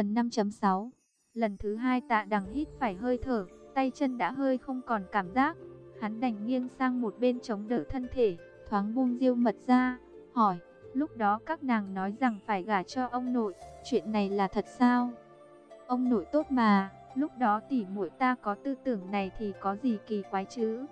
Phần 5.6 Lần thứ hai tạ đằng hít phải hơi thở, tay chân đã hơi không còn cảm giác. Hắn đành nghiêng sang một bên chống đỡ thân thể, thoáng buông diêu mật ra, hỏi, lúc đó các nàng nói rằng phải gả cho ông nội, chuyện này là thật sao? Ông nội tốt mà, lúc đó tỷ muội ta có tư tưởng này thì có gì kỳ quái chứ?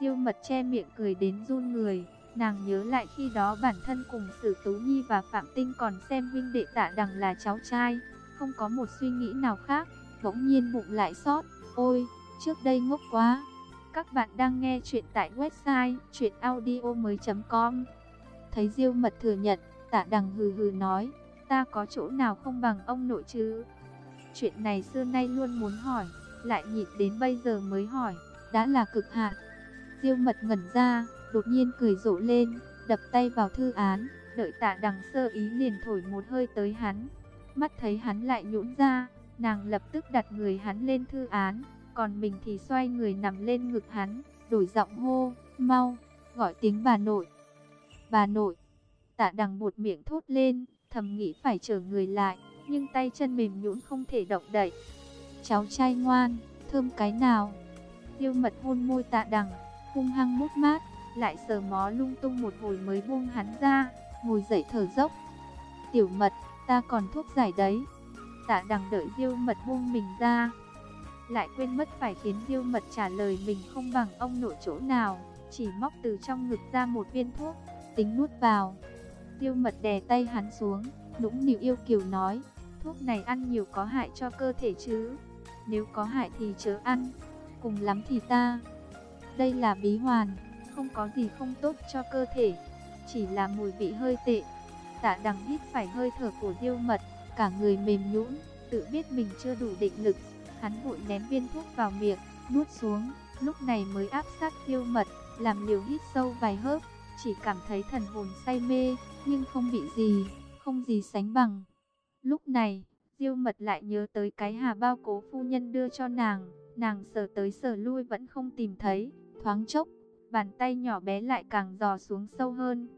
Diêu mật che miệng cười đến run người, nàng nhớ lại khi đó bản thân cùng Sử Tú Nhi và Phạm Tinh còn xem huynh đệ tạ đằng là cháu trai, không có một suy nghĩ nào khác, bỗng nhiên bụng lại sót, ôi, trước đây ngốc quá. Các bạn đang nghe chuyện tại website chuyenaudio.com Thấy Diêu Mật thừa nhận, tạ đằng hừ hừ nói, ta có chỗ nào không bằng ông nội chứ? Chuyện này xưa nay luôn muốn hỏi, lại nhịn đến bây giờ mới hỏi, đã là cực hạn. Diêu Mật ngẩn ra, đột nhiên cười rộ lên, đập tay vào thư án, đợi tạ đằng sơ ý liền thổi một hơi tới hắn. Mắt thấy hắn lại nhũn ra, nàng lập tức đặt người hắn lên thư án, còn mình thì xoay người nằm lên ngực hắn, đổi giọng hô, mau, gọi tiếng bà nội. Bà nội, tạ đằng một miệng thốt lên, thầm nghĩ phải chờ người lại, nhưng tay chân mềm nhũn không thể động đậy. Cháu trai ngoan, thơm cái nào? tiêu mật hôn môi tạ đằng, hung hăng mút mát, lại sờ mó lung tung một hồi mới buông hắn ra, ngồi dậy thở dốc. Tiểu mật, ta còn thuốc giải đấy. Tạ đằng đợi diêu mật buông mình ra, lại quên mất phải khiến Diêu Mật trả lời mình không bằng ông nội chỗ nào, chỉ móc từ trong ngực ra một viên thuốc, tính nuốt vào. Diêu Mật đè tay hắn xuống, nũng nịu yêu kiều nói, thuốc này ăn nhiều có hại cho cơ thể chứ, nếu có hại thì chớ ăn, cùng lắm thì ta. Đây là bí hoàn, không có gì không tốt cho cơ thể, chỉ là mùi vị hơi tệ. Tạ đằng hít phải hơi thở của Diêu Mật, cả người mềm nhũn, tự biết mình chưa đủ định lực, Hắn vội ném viên thuốc vào miệng, nuốt xuống, lúc này mới áp sát diêu mật, làm liều hít sâu vài hớp, chỉ cảm thấy thần hồn say mê, nhưng không bị gì, không gì sánh bằng. Lúc này, diêu mật lại nhớ tới cái hà bao cố phu nhân đưa cho nàng, nàng sờ tới sờ lui vẫn không tìm thấy, thoáng chốc, bàn tay nhỏ bé lại càng dò xuống sâu hơn.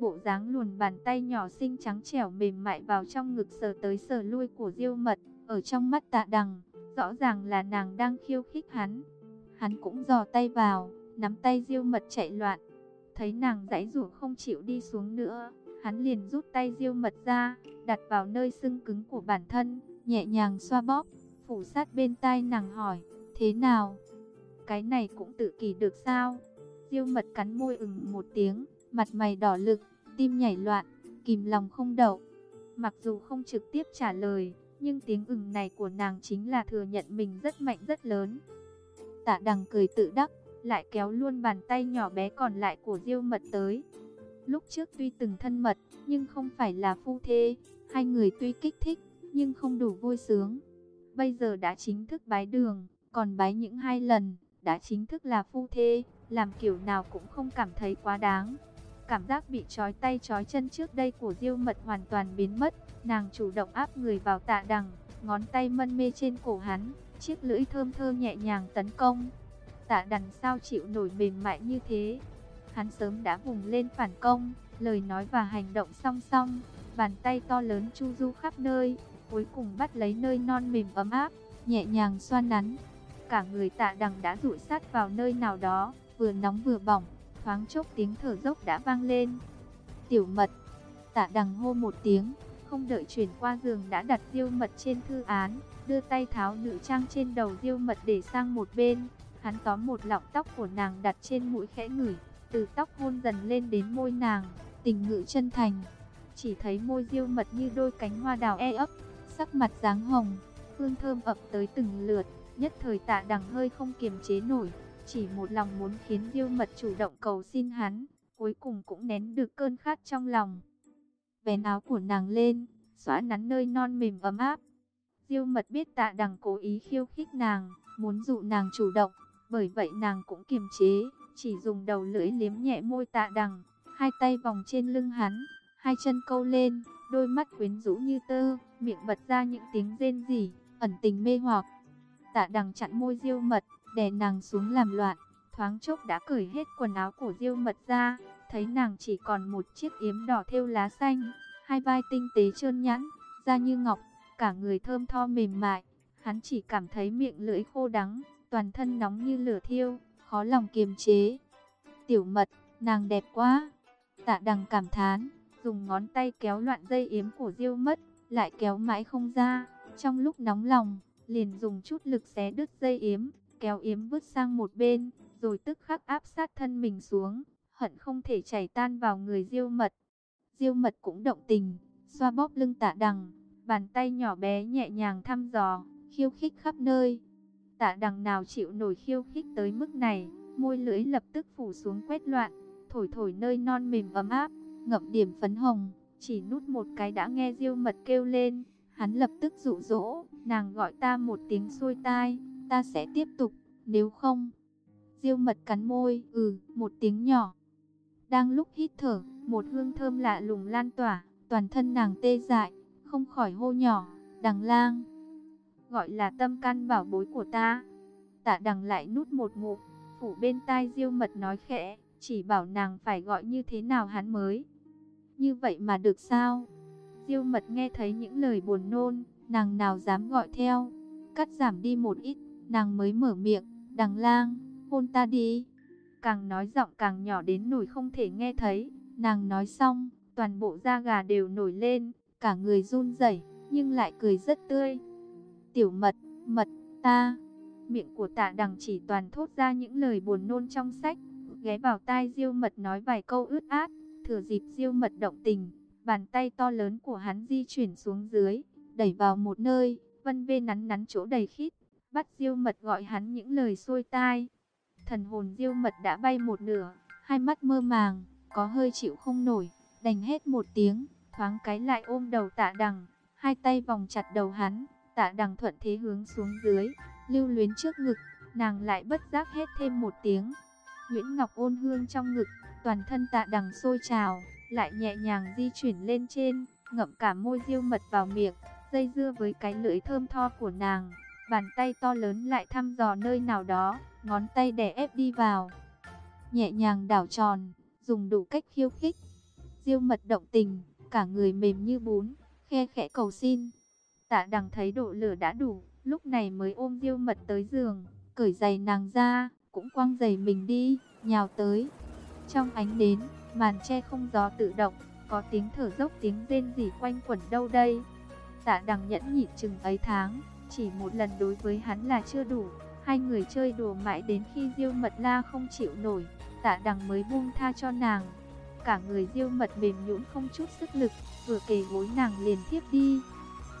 Bộ dáng luồn bàn tay nhỏ xinh trắng trẻo mềm mại vào trong ngực sờ tới sờ lui của diêu mật, ở trong mắt tạ đằng, Rõ ràng là nàng đang khiêu khích hắn. Hắn cũng dò tay vào, nắm tay diêu mật chạy loạn. Thấy nàng giãy rủa không chịu đi xuống nữa, hắn liền rút tay diêu mật ra, đặt vào nơi sưng cứng của bản thân, nhẹ nhàng xoa bóp, phủ sát bên tai nàng hỏi, thế nào? Cái này cũng tự kỳ được sao? Diêu mật cắn môi ừng một tiếng, mặt mày đỏ lực, tim nhảy loạn, kìm lòng không đậu. Mặc dù không trực tiếp trả lời, nhưng tiếng ừng này của nàng chính là thừa nhận mình rất mạnh rất lớn. Tạ đằng cười tự đắc, lại kéo luôn bàn tay nhỏ bé còn lại của diêu mật tới. Lúc trước tuy từng thân mật, nhưng không phải là phu thê, hai người tuy kích thích, nhưng không đủ vui sướng. Bây giờ đã chính thức bái đường, còn bái những hai lần, đã chính thức là phu thê, làm kiểu nào cũng không cảm thấy quá đáng. Cảm giác bị trói tay trói chân trước đây của Diêu Mật hoàn toàn biến mất, nàng chủ động áp người vào tạ đằng, ngón tay mân mê trên cổ hắn, chiếc lưỡi thơm thơ nhẹ nhàng tấn công. Tạ đằng sao chịu nổi mềm mại như thế? Hắn sớm đã vùng lên phản công, lời nói và hành động song song, bàn tay to lớn chu du khắp nơi, cuối cùng bắt lấy nơi non mềm ấm áp, nhẹ nhàng xoa nắn. Cả người tạ đằng đã rụi sát vào nơi nào đó, vừa nóng vừa bỏng, thoáng chốc tiếng thở dốc đã vang lên. Tiểu mật, tạ đằng hô một tiếng, không đợi chuyển qua giường đã đặt diêu mật trên thư án, đưa tay tháo nữ trang trên đầu diêu mật để sang một bên. Hắn tóm một lọng tóc của nàng đặt trên mũi khẽ ngửi, từ tóc hôn dần lên đến môi nàng, tình ngự chân thành. Chỉ thấy môi diêu mật như đôi cánh hoa đào e ấp, sắc mặt dáng hồng, hương thơm ập tới từng lượt, nhất thời tạ đằng hơi không kiềm chế nổi, chỉ một lòng muốn khiến Diêu Mật chủ động cầu xin hắn, cuối cùng cũng nén được cơn khát trong lòng. Vén áo của nàng lên, xóa nắn nơi non mềm ấm áp. Diêu Mật biết Tạ Đằng cố ý khiêu khích nàng, muốn dụ nàng chủ động, bởi vậy nàng cũng kiềm chế, chỉ dùng đầu lưỡi liếm nhẹ môi Tạ Đằng, hai tay vòng trên lưng hắn, hai chân câu lên, đôi mắt quyến rũ như tơ, miệng bật ra những tiếng rên rỉ, ẩn tình mê hoặc. Tạ Đằng chặn môi Diêu Mật, đè nàng xuống làm loạn, thoáng chốc đã cởi hết quần áo của Diêu Mật ra, thấy nàng chỉ còn một chiếc yếm đỏ thêu lá xanh, hai vai tinh tế trơn nhẵn, da như ngọc, cả người thơm tho mềm mại. Hắn chỉ cảm thấy miệng lưỡi khô đắng, toàn thân nóng như lửa thiêu, khó lòng kiềm chế. Tiểu mật, nàng đẹp quá. Tạ đằng cảm thán, dùng ngón tay kéo loạn dây yếm của diêu mất, lại kéo mãi không ra. Trong lúc nóng lòng, liền dùng chút lực xé đứt dây yếm, kéo yếm vứt sang một bên, rồi tức khắc áp sát thân mình xuống, hận không thể chảy tan vào người diêu mật. Diêu mật cũng động tình, xoa bóp lưng tạ đằng, bàn tay nhỏ bé nhẹ nhàng thăm dò, khiêu khích khắp nơi. Tạ đằng nào chịu nổi khiêu khích tới mức này, môi lưỡi lập tức phủ xuống quét loạn, thổi thổi nơi non mềm ấm áp, ngậm điểm phấn hồng, chỉ nút một cái đã nghe diêu mật kêu lên, hắn lập tức dụ dỗ, nàng gọi ta một tiếng xuôi tai, ta sẽ tiếp tục, nếu không. Diêu mật cắn môi, ừ, một tiếng nhỏ. Đang lúc hít thở, một hương thơm lạ lùng lan tỏa, toàn thân nàng tê dại, không khỏi hô nhỏ, đằng lang. Gọi là tâm can bảo bối của ta. Tạ đằng lại nút một ngụm, phủ bên tai diêu mật nói khẽ, chỉ bảo nàng phải gọi như thế nào hắn mới. Như vậy mà được sao? Diêu mật nghe thấy những lời buồn nôn, nàng nào dám gọi theo. Cắt giảm đi một ít, nàng mới mở miệng, đằng lang, hôn ta đi. Càng nói giọng càng nhỏ đến nổi không thể nghe thấy. Nàng nói xong, toàn bộ da gà đều nổi lên, cả người run rẩy nhưng lại cười rất tươi. Tiểu mật, mật, ta. Miệng của tạ đằng chỉ toàn thốt ra những lời buồn nôn trong sách, ghé vào tai diêu mật nói vài câu ướt át, thừa dịp diêu mật động tình, bàn tay to lớn của hắn di chuyển xuống dưới, đẩy vào một nơi, vân vê nắn nắn chỗ đầy khít, bắt diêu mật gọi hắn những lời xôi tai. Thần hồn diêu mật đã bay một nửa, hai mắt mơ màng, có hơi chịu không nổi, đành hết một tiếng, thoáng cái lại ôm đầu tạ đằng, hai tay vòng chặt đầu hắn, tạ đằng thuận thế hướng xuống dưới, lưu luyến trước ngực, nàng lại bất giác hết thêm một tiếng. Nguyễn Ngọc ôn hương trong ngực, toàn thân tạ đằng sôi trào, lại nhẹ nhàng di chuyển lên trên, ngậm cả môi diêu mật vào miệng, dây dưa với cái lưỡi thơm tho của nàng. Bàn tay to lớn lại thăm dò nơi nào đó, ngón tay đè ép đi vào. Nhẹ nhàng đảo tròn, dùng đủ cách khiêu khích. Diêu mật động tình, cả người mềm như bún, khe khẽ cầu xin. Tạ đằng thấy độ lửa đã đủ, lúc này mới ôm diêu mật tới giường, cởi giày nàng ra, cũng quăng giày mình đi, nhào tới. Trong ánh đến, màn che không gió tự động, có tiếng thở dốc tiếng rên rỉ quanh quẩn đâu đây. Tạ đằng nhẫn nhịn chừng ấy tháng, chỉ một lần đối với hắn là chưa đủ. Hai người chơi đùa mãi đến khi Diêu Mật La không chịu nổi, Tạ Đằng mới buông tha cho nàng. Cả người Diêu Mật mềm nhũn không chút sức lực, vừa kề gối nàng liền tiếp đi.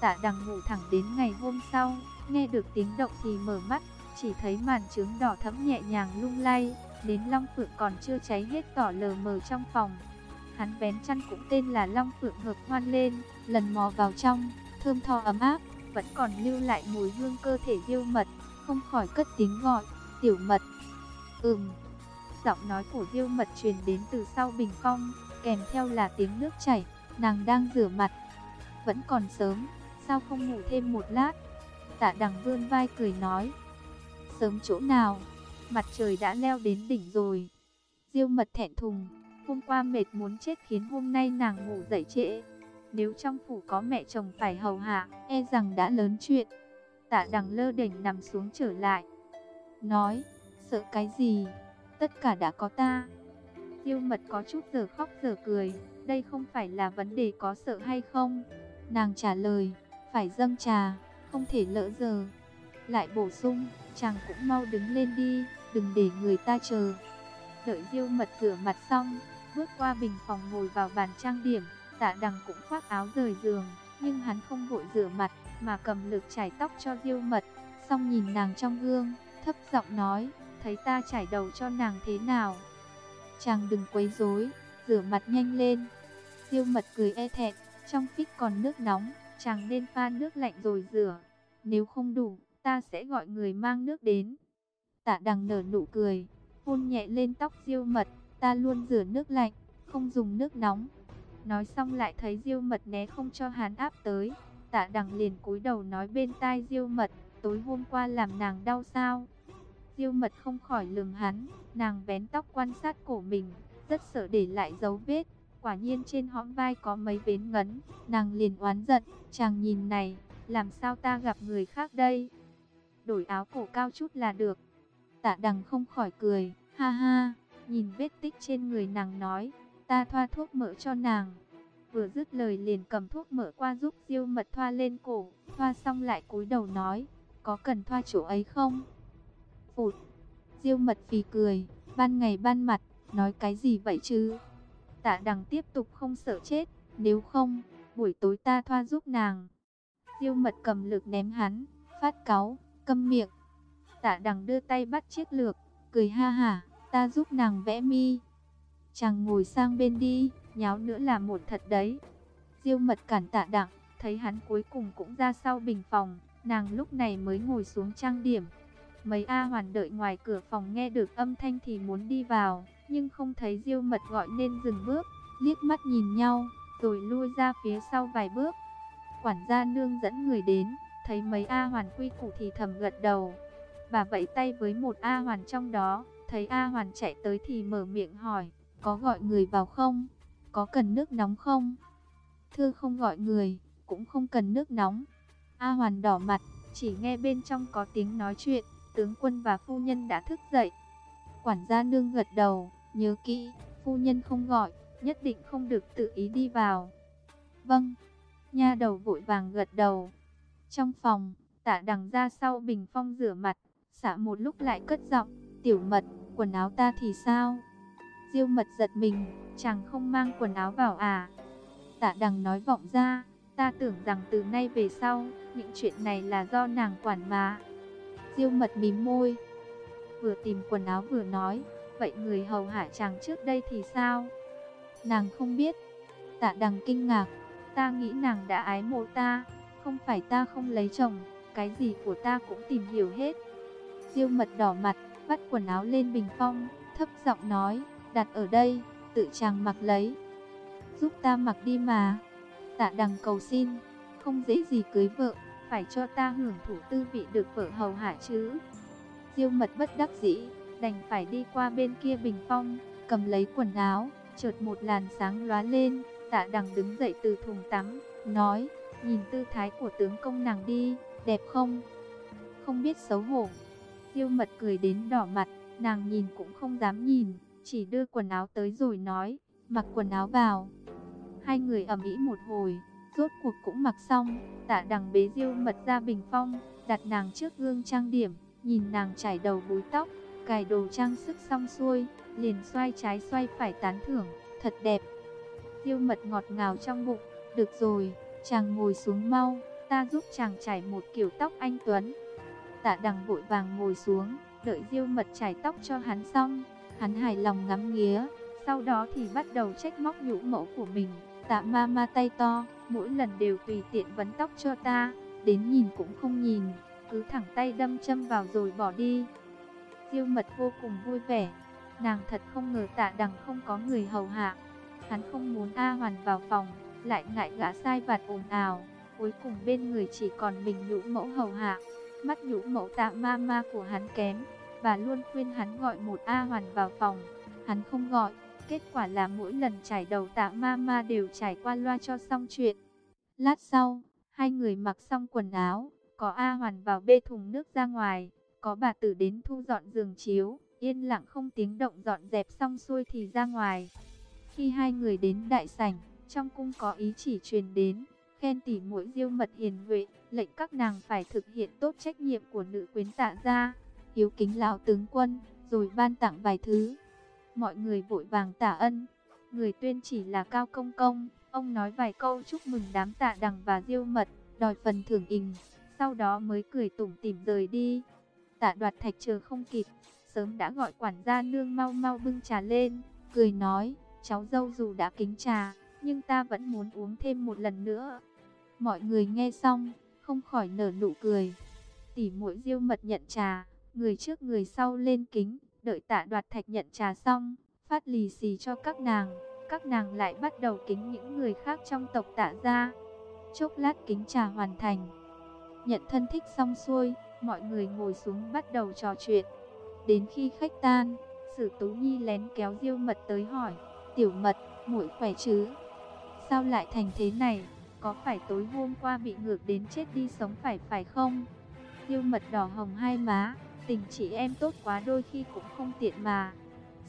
Tạ Đằng ngủ thẳng đến ngày hôm sau, nghe được tiếng động thì mở mắt, chỉ thấy màn trướng đỏ thẫm nhẹ nhàng lung lay, đến Long Phượng còn chưa cháy hết tỏ lờ mờ trong phòng. Hắn vén chăn cũng tên là Long Phượng hợp hoan lên, lần mò vào trong, thơm tho ấm áp, vẫn còn lưu lại mùi hương cơ thể diêu mật, không khỏi cất tiếng gọi, tiểu mật. Ừm, giọng nói của diêu mật truyền đến từ sau bình phong, kèm theo là tiếng nước chảy, nàng đang rửa mặt. Vẫn còn sớm, sao không ngủ thêm một lát? Tạ đằng vươn vai cười nói, sớm chỗ nào, mặt trời đã leo đến đỉnh rồi. Diêu mật thẹn thùng, hôm qua mệt muốn chết khiến hôm nay nàng ngủ dậy trễ. Nếu trong phủ có mẹ chồng phải hầu hạ, e rằng đã lớn chuyện. Tạ đằng lơ đỉnh nằm xuống trở lại. Nói, sợ cái gì? Tất cả đã có ta. Tiêu mật có chút giờ khóc giờ cười. Đây không phải là vấn đề có sợ hay không. Nàng trả lời, phải dâng trà, không thể lỡ giờ. Lại bổ sung, chàng cũng mau đứng lên đi, đừng để người ta chờ. Đợi Diêu mật rửa mặt xong, bước qua bình phòng ngồi vào bàn trang điểm. Tạ đằng cũng khoác áo rời giường, nhưng hắn không vội rửa mặt, mà cầm lược chải tóc cho diêu mật. Xong nhìn nàng trong gương, thấp giọng nói, thấy ta chải đầu cho nàng thế nào? Chàng đừng quấy rối, rửa mặt nhanh lên. Diêu mật cười e thẹn, trong phít còn nước nóng, chàng nên pha nước lạnh rồi rửa. Nếu không đủ, ta sẽ gọi người mang nước đến. Tạ đằng nở nụ cười, hôn nhẹ lên tóc diêu mật, ta luôn rửa nước lạnh, không dùng nước nóng. Nói xong lại thấy Diêu Mật né không cho hắn áp tới. Tạ Đằng liền cúi đầu nói bên tai Diêu Mật, tối hôm qua làm nàng đau sao? Diêu Mật không khỏi lườm hắn, nàng vén tóc quan sát cổ mình, rất sợ để lại dấu vết. Quả nhiên trên hõm vai có mấy vết ngấn, nàng liền oán giận, chàng nhìn này, làm sao ta gặp người khác đây? Đổi áo cổ cao chút là được. Tạ đằng không khỏi cười, ha ha, nhìn vết tích trên người nàng nói, ta thoa thuốc mỡ cho nàng. Vừa dứt lời liền cầm thuốc mỡ qua giúp diêu mật thoa lên cổ, thoa xong lại cúi đầu nói, có cần thoa chỗ ấy không? Phụt, diêu mật phì cười, ban ngày ban mặt, nói cái gì vậy chứ? Tạ đằng tiếp tục không sợ chết, nếu không, buổi tối ta thoa giúp nàng. Diêu mật cầm lược ném hắn, phát cáu, câm miệng. Tạ đằng đưa tay bắt chiếc lược, cười ha hả, ta giúp nàng vẽ mi. Chàng ngồi sang bên đi, nháo nữa là một thật đấy. Diêu mật cản tạ đặng thấy hắn cuối cùng cũng ra sau bình phòng, nàng lúc này mới ngồi xuống trang điểm. Mấy A hoàn đợi ngoài cửa phòng nghe được âm thanh thì muốn đi vào, nhưng không thấy Diêu mật gọi nên dừng bước, liếc mắt nhìn nhau, rồi lui ra phía sau vài bước. Quản gia nương dẫn người đến, thấy mấy A hoàn quy củ thì thầm gật đầu. Bà vẫy tay với một A hoàn trong đó, thấy A hoàn chạy tới thì mở miệng hỏi, có gọi người vào không? Có cần nước nóng không? Thưa không gọi người, cũng không cần nước nóng. A hoàn đỏ mặt, chỉ nghe bên trong có tiếng nói chuyện, tướng quân và phu nhân đã thức dậy. Quản gia nương gật đầu, nhớ kỹ, phu nhân không gọi, nhất định không được tự ý đi vào. Vâng, nha đầu vội vàng gật đầu. Trong phòng, tạ đằng ra sau bình phong rửa mặt, xả một lúc lại cất giọng, tiểu mật, quần áo ta thì sao? Diêu mật giật mình, chàng không mang quần áo vào à? Tạ đằng nói vọng ra, ta tưởng rằng từ nay về sau, những chuyện này là do nàng quản mà. Diêu mật mím môi, vừa tìm quần áo vừa nói, vậy người hầu hạ chàng trước đây thì sao? Nàng không biết. Tạ đằng kinh ngạc, ta nghĩ nàng đã ái mộ ta, không phải ta không lấy chồng, cái gì của ta cũng tìm hiểu hết. Diêu mật đỏ mặt, bắt quần áo lên bình phong, thấp giọng nói, đặt ở đây, tự chàng mặc lấy. Giúp ta mặc đi mà. Tạ đằng cầu xin, không dễ gì cưới vợ, phải cho ta hưởng thụ tư vị được vợ hầu hạ chứ. Diêu mật bất đắc dĩ, đành phải đi qua bên kia bình phong, cầm lấy quần áo, chợt một làn sáng lóa lên, tạ đằng đứng dậy từ thùng tắm, nói, nhìn tư thái của tướng công nàng đi, đẹp không? Không biết xấu hổ. Diêu mật cười đến đỏ mặt, nàng nhìn cũng không dám nhìn, chỉ đưa quần áo tới rồi nói, mặc quần áo vào. Hai người ẩm ý một hồi, rốt cuộc cũng mặc xong, tạ đằng bế diêu mật ra bình phong, đặt nàng trước gương trang điểm, nhìn nàng trải đầu búi tóc, cài đồ trang sức xong xuôi, liền xoay trái xoay phải tán thưởng, thật đẹp. Diêu mật ngọt ngào trong bụng, được rồi, chàng ngồi xuống mau, ta giúp chàng trải một kiểu tóc anh Tuấn. Tạ đằng vội vàng ngồi xuống, đợi diêu mật trải tóc cho hắn xong, hắn hài lòng ngắm nghía, sau đó thì bắt đầu trách móc nhũ mẫu của mình. Tạ ma ma tay to, mỗi lần đều tùy tiện vấn tóc cho ta, đến nhìn cũng không nhìn, cứ thẳng tay đâm châm vào rồi bỏ đi. Diêu mật vô cùng vui vẻ, nàng thật không ngờ tạ đằng không có người hầu hạ. Hắn không muốn A Hoàn vào phòng, lại ngại gã sai vặt ồn ào. Cuối cùng bên người chỉ còn mình nhũ mẫu hầu hạ. Mắt nhũ mẫu tạ ma ma của hắn kém, và luôn khuyên hắn gọi một A Hoàn vào phòng. Hắn không gọi, kết quả là mỗi lần trải đầu tạ ma ma đều trải qua loa cho xong chuyện. Lát sau, hai người mặc xong quần áo, có A Hoàn vào bê thùng nước ra ngoài, có bà tử đến thu dọn giường chiếu, yên lặng không tiếng động dọn dẹp xong xuôi thì ra ngoài. Khi hai người đến đại sảnh, trong cung có ý chỉ truyền đến, khen tỉ mũi diêu mật hiền huệ, lệnh các nàng phải thực hiện tốt trách nhiệm của nữ quyến tạ gia, hiếu kính lão tướng quân, rồi ban tặng vài thứ. Mọi người vội vàng tạ ân, người tuyên chỉ là cao công công, ông nói vài câu chúc mừng đám tạ đằng và diêu mật, đòi phần thưởng ình, sau đó mới cười tủm tỉm rời đi. Tạ đoạt thạch chờ không kịp, sớm đã gọi quản gia nương mau mau bưng trà lên, cười nói, cháu dâu dù đã kính trà, nhưng ta vẫn muốn uống thêm một lần nữa. Mọi người nghe xong, không khỏi nở nụ cười. Tỷ muội diêu mật nhận trà, người trước người sau lên kính, đợi tạ đoạt thạch nhận trà xong, phát lì xì cho các nàng. Các nàng lại bắt đầu kính những người khác trong tộc tạ ra. Chốc lát kính trà hoàn thành. Nhận thân thích xong xuôi, mọi người ngồi xuống bắt đầu trò chuyện. Đến khi khách tan, Sử Tú Nhi lén kéo Diêu Mật tới hỏi, "Tiểu Mật, muội khỏe chứ? Sao lại thành thế này? có phải tối hôm qua bị ngược đến chết đi sống phải phải không? Diêu mật đỏ hồng hai má, tình chị em tốt quá đôi khi cũng không tiện mà.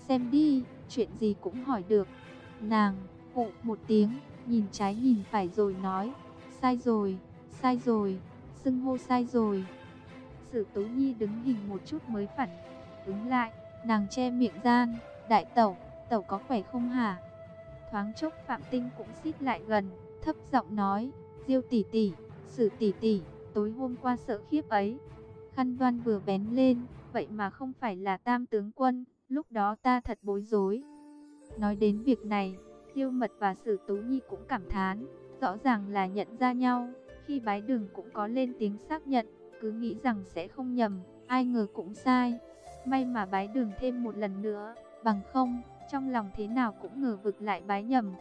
Xem đi, chuyện gì cũng hỏi được. Nàng, hụ một tiếng, nhìn trái nhìn phải rồi nói, sai rồi, sai rồi, xưng hô sai rồi. Sử Tú Nhi đứng hình một chút mới phản ứng lại, nàng che miệng gian, đại tẩu, tẩu có khỏe không hả? Thoáng chốc Phạm Tinh cũng xít lại gần, thấp giọng nói, Diêu tỷ tỷ, Sử tỷ tỷ, tối hôm qua sợ khiếp ấy. Khăn Đoan vừa bén lên, vậy mà không phải là Tam tướng quân, lúc đó ta thật bối rối. Nói đến việc này, Diêu Mật và Sử Tú Nhi cũng cảm thán, rõ ràng là nhận ra nhau, khi bái đường cũng có lên tiếng xác nhận, cứ nghĩ rằng sẽ không nhầm, ai ngờ cũng sai. May mà bái đường thêm một lần nữa, bằng không, trong lòng thế nào cũng ngờ vực lại bái nhầm.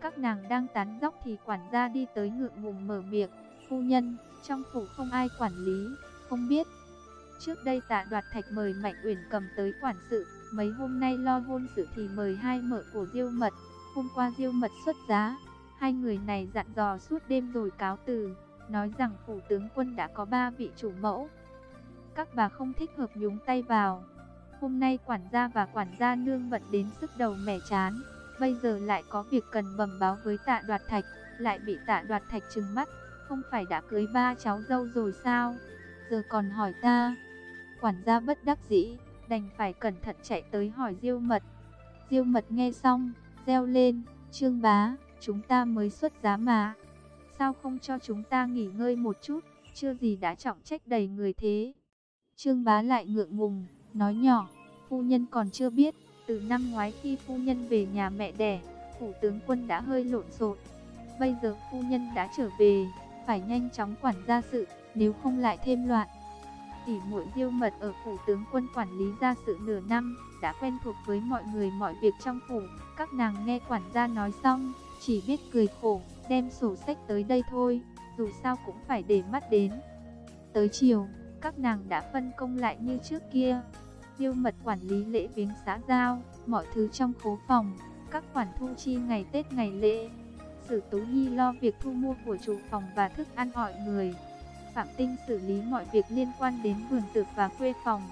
Các nàng đang tán dóc thì quản gia đi tới ngượng ngùng mở miệng, phu nhân, trong phủ không ai quản lý, không biết. Trước đây tạ đoạt thạch mời Mạnh Uyển cầm tới quản sự, mấy hôm nay lo hôn sự thì mời hai mở của Diêu Mật. Hôm qua Diêu Mật xuất giá, hai người này dặn dò suốt đêm rồi cáo từ, nói rằng phủ tướng quân đã có ba vị chủ mẫu. Các bà không thích hợp nhúng tay vào. Hôm nay quản gia và quản gia nương bận đến sức đầu mẻ chán, bây giờ lại có việc cần bẩm báo với tạ đoạt thạch, lại bị tạ đoạt thạch trừng mắt, không phải đã cưới ba cháu dâu rồi sao? Giờ còn hỏi ta. Quản gia bất đắc dĩ, đành phải cẩn thận chạy tới hỏi Diêu Mật. Diêu Mật nghe xong, reo lên, "Trương bá, chúng ta mới xuất giá mà, sao không cho chúng ta nghỉ ngơi một chút, chưa gì đã trọng trách đầy người thế?" Trương bá lại ngượng ngùng, nói nhỏ, "Phu nhân còn chưa biết, từ năm ngoái khi phu nhân về nhà mẹ đẻ, phủ tướng quân đã hơi lộn xộn. Bây giờ phu nhân đã trở về, phải nhanh chóng quản gia sự, nếu không lại thêm loạn." Tỷ muội Diêu Mật ở phủ tướng quân quản lý gia sự nửa năm, đã quen thuộc với mọi người mọi việc trong phủ. Các nàng nghe quản gia nói xong, chỉ biết cười khổ, đem sổ sách tới đây thôi, dù sao cũng phải để mắt đến. Tới chiều, các nàng đã phân công lại như trước kia. Diêu Mật quản lý lễ viếng xã giao, mọi thứ trong khố phòng, các khoản thu chi ngày Tết ngày lễ. Sử Tú Nhi lo việc thu mua của chủ phòng và thức ăn mọi người. Phạm Tinh xử lý mọi việc liên quan đến vườn tược và quê phòng.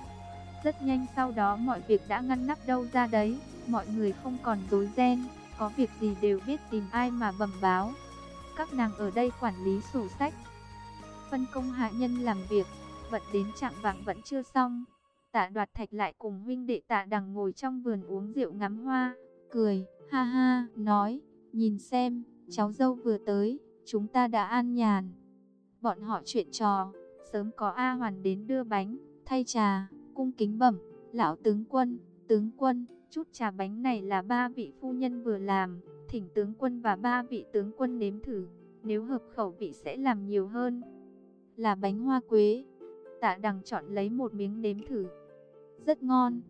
Rất nhanh sau đó mọi việc đã ngăn nắp đâu ra đấy, mọi người không còn dối ren, có việc gì đều biết tìm ai mà bẩm báo. Các nàng ở đây quản lý sổ sách, phân công hạ nhân làm việc, vận đến trạng vàng vẫn chưa xong. Tạ đoạt thạch lại cùng huynh đệ tạ đằng ngồi trong vườn uống rượu ngắm hoa, cười, ha ha, nói, nhìn xem, cháu dâu vừa tới, chúng ta đã an nhàn. Bọn họ chuyện trò, sớm có A Hoàn đến đưa bánh, thay trà, cung kính bẩm, lão tướng quân, tướng quân, chút trà bánh này là ba vị phu nhân vừa làm, thỉnh tướng quân và ba vị tướng quân nếm thử, nếu hợp khẩu vị sẽ làm nhiều hơn. Là bánh hoa quế, tạ đằng chọn lấy một miếng nếm thử, rất ngon.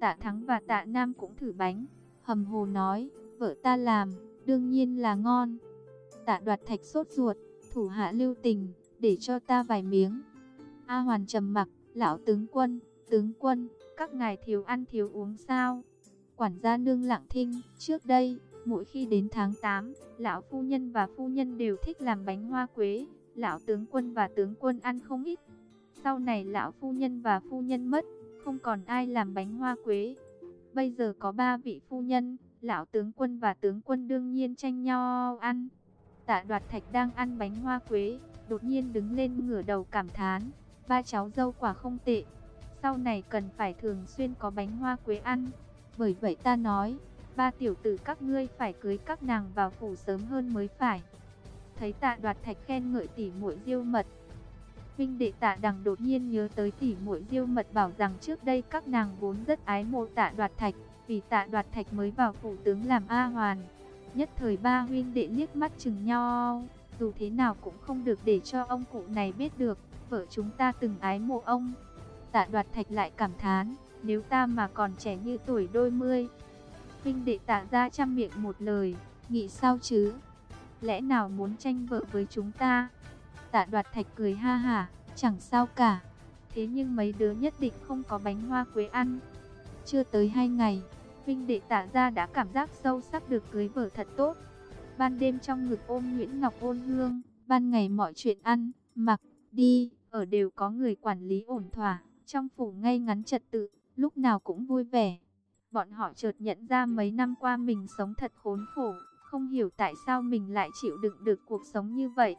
Tạ Thắng và Tạ Nam cũng thử bánh, hầm hồ nói, vợ ta làm, đương nhiên là ngon. Tạ đoạt thạch sốt ruột, thủ hạ lưu tình, để cho ta vài miếng. A Hoàn trầm mặc, lão tướng quân, tướng quân, các ngài thiếu ăn thiếu uống sao? Quản gia nương lặng thinh, trước đây, mỗi khi đến tháng 8, lão phu nhân và phu nhân đều thích làm bánh hoa quế, lão tướng quân và tướng quân ăn không ít. Sau này lão phu nhân và phu nhân mất, không còn ai làm bánh hoa quế. Bây giờ có ba vị phu nhân, lão tướng quân và tướng quân đương nhiên tranh nhau ăn. Tạ đoạt thạch đang ăn bánh hoa quế, đột nhiên đứng lên ngửa đầu cảm thán. Ba cháu dâu quả không tệ, sau này cần phải thường xuyên có bánh hoa quế ăn. Bởi vậy ta nói, ba tiểu tử các ngươi phải cưới các nàng vào phủ sớm hơn mới phải. Thấy tạ đoạt thạch khen ngợi tỉ muội diêu mật. Vinh đệ tạ đằng đột nhiên nhớ tới tỉ muội diêu mật bảo rằng trước đây các nàng vốn rất ái mộ tạ đoạt thạch, vì tạ đoạt thạch mới vào phủ tướng làm A hoàn. Nhất thời ba huynh đệ liếc mắt chừng nhau, dù thế nào cũng không được để cho ông cụ này biết được, vợ chúng ta từng ái mộ ông. Tạ đoạt thạch lại cảm thán, nếu ta mà còn trẻ như tuổi đôi mươi. Huynh đệ tạ ra trăm miệng một lời, nghĩ sao chứ? Lẽ nào muốn tranh vợ với chúng ta? Tạ đoạt thạch cười ha hả, chẳng sao cả. Thế nhưng mấy đứa nhất định không có bánh hoa quế ăn. Chưa tới hai ngày, Vinh đệ tả ra đã cảm giác sâu sắc được cưới vợ thật tốt. ban đêm trong ngực ôm Nguyễn Ngọc ôn hương, ban ngày mọi chuyện ăn, mặc, đi, ở đều có người quản lý ổn thỏa, trong phủ ngay ngắn trật tự, lúc nào cũng vui vẻ. Bọn họ chợt nhận ra mấy năm qua mình sống thật khốn khổ, không hiểu tại sao mình lại chịu đựng được cuộc sống như vậy.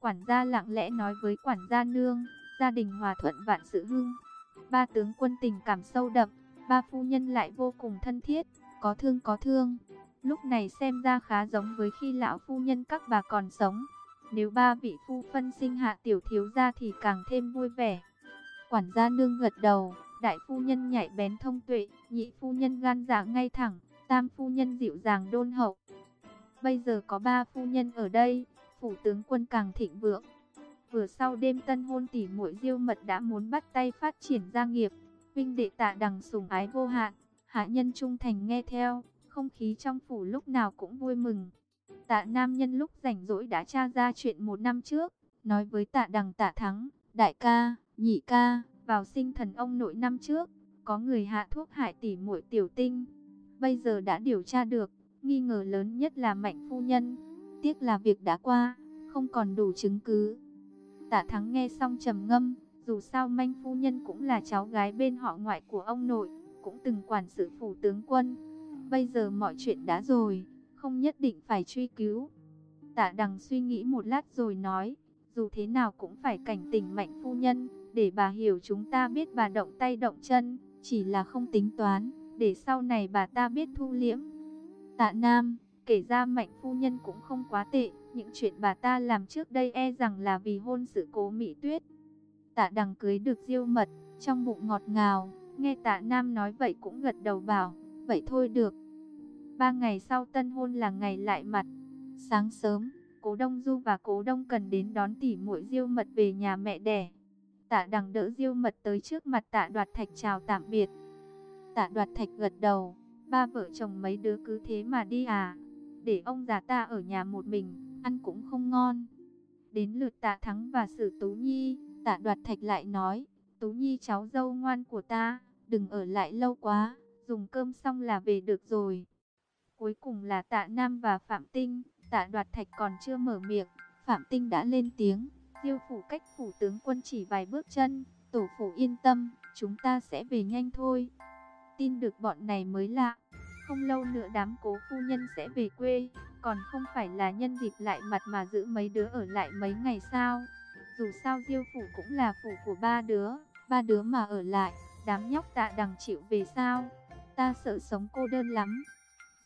Quản gia lặng lẽ nói với quản gia nương, gia đình hòa thuận vạn sự hưng. Ba tướng quân tình cảm sâu đậm, ba phu nhân lại vô cùng thân thiết, có thương có thương. Lúc này xem ra khá giống với khi lão phu nhân các bà còn sống. Nếu ba vị phu phân sinh hạ tiểu thiếu gia thì càng thêm vui vẻ. Quản gia nương gật đầu, đại phu nhân nhạy bén thông tuệ, nhị phu nhân gan dạ ngay thẳng, tam phu nhân dịu dàng đôn hậu. Bây giờ có ba phu nhân ở đây, phủ tướng quân càng thịnh vượng. Vừa sau đêm tân hôn tỷ muội diêu mật đã muốn bắt tay phát triển gia nghiệp, huynh đệ tạ đằng sủng ái vô hạn, hạ nhân trung thành nghe theo, không khí trong phủ lúc nào cũng vui mừng. Tạ nam nhân lúc rảnh rỗi đã tra ra chuyện một năm trước, nói với tạ đằng tạ thắng, đại ca, nhị ca, vào sinh thần ông nội năm trước, có người hạ thuốc hại tỷ muội tiểu tinh. Bây giờ đã điều tra được, nghi ngờ lớn nhất là mạnh phu nhân. Tiếc là việc đã qua, không còn đủ chứng cứ. Tạ Thắng nghe xong trầm ngâm, dù sao manh phu nhân cũng là cháu gái bên họ ngoại của ông nội, cũng từng quản sự phủ tướng quân. Bây giờ mọi chuyện đã rồi, không nhất định phải truy cứu. Tạ Đằng suy nghĩ một lát rồi nói, dù thế nào cũng phải cảnh tỉnh mạnh phu nhân, để bà hiểu chúng ta biết bà động tay động chân, chỉ là không tính toán, để sau này bà ta biết thu liễm. Tạ Nam, kể ra mạnh phu nhân cũng không quá tệ, những chuyện bà ta làm trước đây e rằng là vì hôn sự cố Mỹ Tuyết. Tạ Đằng cưới được diêu mật, trong bụng ngọt ngào, nghe Tạ Nam nói vậy cũng gật đầu bảo, vậy thôi được. Ba ngày sau tân hôn là ngày lại mặt, sáng sớm, Cố Đông Du và Cố Đông cần đến đón tỷ muội diêu mật về nhà mẹ đẻ. Tạ đằng đỡ diêu mật tới trước mặt tạ đoạt thạch chào tạm biệt. Tạ đoạt thạch gật đầu, ba vợ chồng mấy đứa cứ thế mà đi à. Để ông già ta ở nhà một mình, ăn cũng không ngon. Đến lượt tạ thắng và sử Tú Nhi, tạ đoạt thạch lại nói, Tú Nhi cháu dâu ngoan của ta, đừng ở lại lâu quá, dùng cơm xong là về được rồi. Cuối cùng là tạ Nam và Phạm Tinh, tạ đoạt thạch còn chưa mở miệng, Phạm Tinh đã lên tiếng. Diêu phủ cách phủ tướng quân chỉ vài bước chân, tổ phủ yên tâm, chúng ta sẽ về nhanh thôi. Tin được bọn này mới lạ, không lâu nữa đám cố phu nhân sẽ về quê, còn không phải là nhân dịp lại mặt mà giữ mấy đứa ở lại mấy ngày sao. Dù sao Diêu phủ cũng là phủ của ba đứa, ba đứa mà ở lại, đám nhóc tạ đằng chịu về sao. Ta sợ sống cô đơn lắm.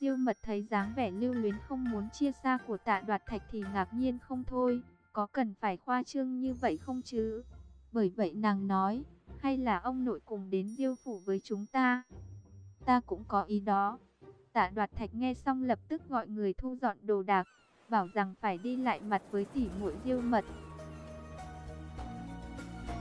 Diêu mật thấy dáng vẻ lưu luyến không muốn chia xa của tạ đoạt thạch thì ngạc nhiên không thôi. Có cần phải khoa trương như vậy không chứ? Bởi vậy nàng nói, hay là ông nội cùng đến diêu phủ với chúng ta? Ta cũng có ý đó. Tạ đoạt thạch nghe xong lập tức gọi người thu dọn đồ đạc, bảo rằng phải đi lại mặt với tỷ muội diêu mật.